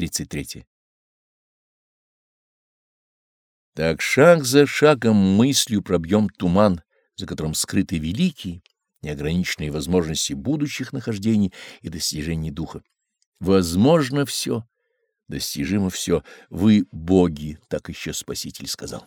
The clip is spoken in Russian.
33. Так шаг за шагом мыслью пробьем туман, за которым скрыты великие, неограниченные возможности будущих нахождений и достижений духа. Возможно все, достижимо все. Вы боги, так еще Спаситель сказал.